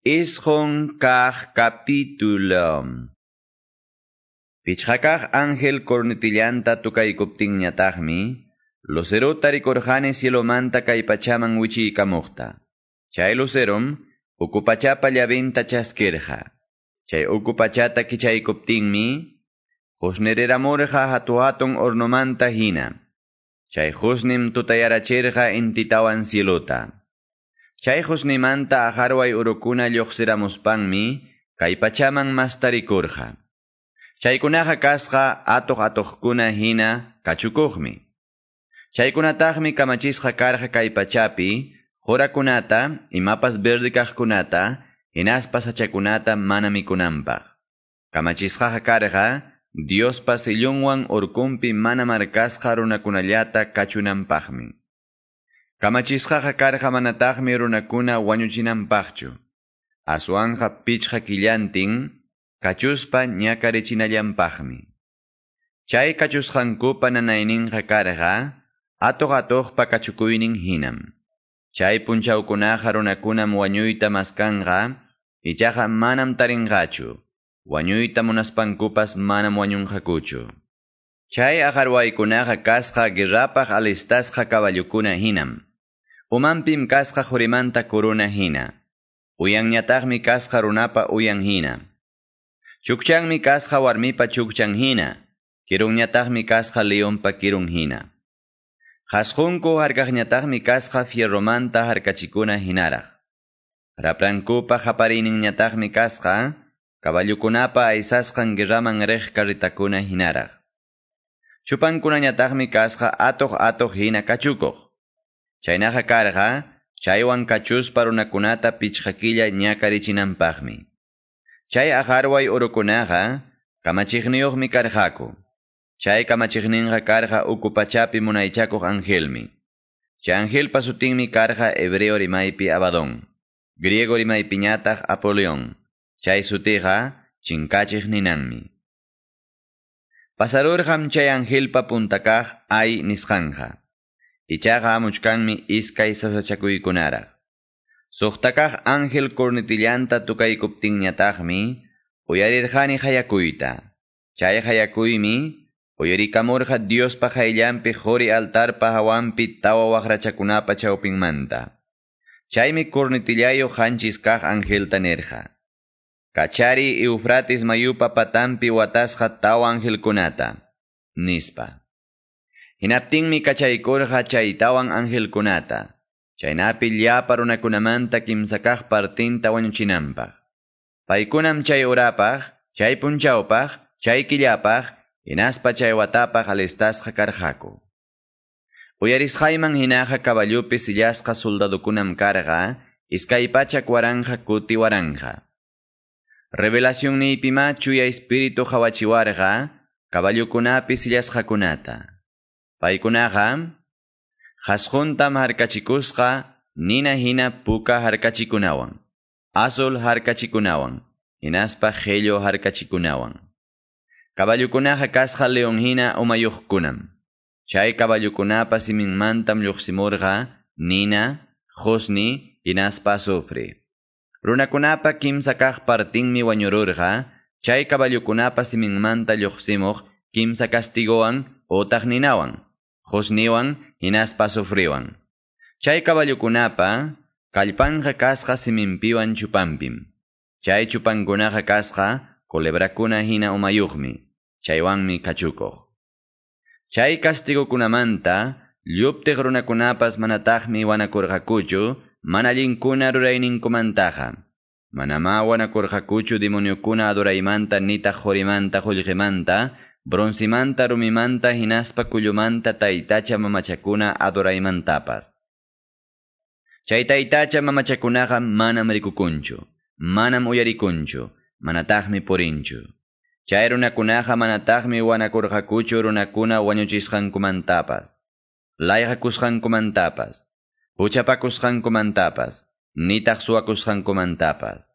Isjon kaj capítulo. Pichakaj ángel cornetillanta tukaykuptinñataqmi, lucero tarikurjani cielo manta kaypachaman wichiykamukta. Chay lucerom, ukupachapa llavinta chasquerja. Chay ukupachata kichaykuptinmi, husnereramurja hatuhatun ornomanta hina. Chay husnim tutayarachirja intitawan cielota. Chay husnimanta aharway urukuna lluqsiramuspanmi, kay pachaman mastarikurja. Chaykunaqa kasqa atuq atuqkuna hina kachukuqmi. Chaykunataqmi kamachisqa karqa kay pachapi, jurakunata, imapas verde kaqkunata, hinaspas hachakunata mana mikunanpaq. Kamachisqaqa karqa, Diospa sillunwan urkumpi mana markasqa runakunallata. Kamachisqaqa karqa manataqmi runakuna wañuchinanpaqchu. Aswanqa pichqa killantin, kachuspa ñakarichinallanpaqmi. Chay kachusqankupa nanayninqa karqa, atuq atuqpa kachukuynin hinam. Chay punchawkunaqa runakunam wañuyta maskanqa, ichaqa manam tarinqachu. Wañuyta munaspankupas manam wañunqakuchu. Chay aqarwaykunaqa kasqa guerrapaq alistasqa kaballukuna hinam. Umanpim kasqa hurimanta kuruna hina. Uyanñataqmi kasqa runapa uyan hina. Chukchanmi kasqa warmipa chukchan hina. Kirunñataqmi kasqa leonpa kirun hina. Hasqunku harkaqñataqmi kasqa fierromanta harkachikuna hinaraq. Raprankupa hapariyninñataqmi kasqa kaballukunapa aysasqan guerraman riq karritakuna hinaraq. Chupankunañataqmi kasqa atuq atuq hina kachukuq. Chaynaqa karqa, chaywan kachuspa runakunata pichqakilla ñakarichinanpaqmi. Chay aharway urukunaqa, kamachiqniyuqmi karqaku. Chay kamachiqninqa karqa ukupachapi munaychakuq angelmi. Chay angelpa sutinmi karqa hebreo rimaypi Abadón. Griego rimaypiñataq Apolión. Chay sutiqa chinkachiq ninanmi. Pasarurqam chay angelpa puntakaq ay nisqanja. Ichaqa amuchkanmi iskay sasachakuykunaraq. Suqtakaq ángel cornetillanta tukaykuptinñataqmi, uyarirqani hayakuyta. Chay hayakuymi, uyarikamurqa Diospa hayllampi quri altarpa hawanpi tawa waqrachakunapa chawpinmanta. Chaymi cornetillayo hanchis kaq angelta nerqa. Kachari Eufrates mayupa patampi watasqa tawa angelkunata, nispa. Hinaptinmi kachaykurqa chay tawan angelkunata. Chaynapi llapa runakunamanta kimsakaq partinta wañuchinanpaq. Paykunam chay urapaq, chay punchawpaq, chay killapaq, hinaspa chay watapaq alistasqa karqaku. Uyarisqayman hinaqa kaballupi sillasqa soldadukunam karqa, iskay pachak waranja kuti waranja. Revelación niypima chuya espíritu hawachiwarqa, kaballukunapi sillasqakunata. Paykunaqa, Hasjuntam harkachikusqa nina hina puka harkachikunawan. Azul harkachikunawan. Hinaspa gello harkachikunawan. Kaballukunaqa kasqa leon hina umayuqkunam. Chay kaballukunapa siminmantam lluqsimurqa nina, husni, hinaspa azufre. Runakunapa kimsa kaq partinmi wañururqa, chay kaballukunapa siminmanta lluqsimuq kimsa castigowan otaq ninawan. Husniwan hinaspa sufriwan. Chay kaballukunapa, kallpanja kasqa siminpiwan chupampim. Chay chupankunaqa kasqa, kulebrakuna hina umayuqmi. Chaywanmi kachukuq. Chay castigukunamanta, lluptiq runakunapas manataqmi wanakurqakuchu, mana allinkuna rurayninkumantaqa. Manama wanakurqakuchu demoniokuna aduraymanta nitaq hurimanta qullqimanta, bronzimanta rumimanta hinaspa kullumanta taytacha mamachakuna adoraymantapas. Chay taytacha mamachakunaqa manam rikukunchu, manam uyarikunchu, manataqmi purinchu. Chay runakunaqa manataqmi wanakurqakuchu runakuna wañuchisqankumantapas, layqakusqankumantapas, huchapakusqankumantapas, nitaq suwakusqankumantapas.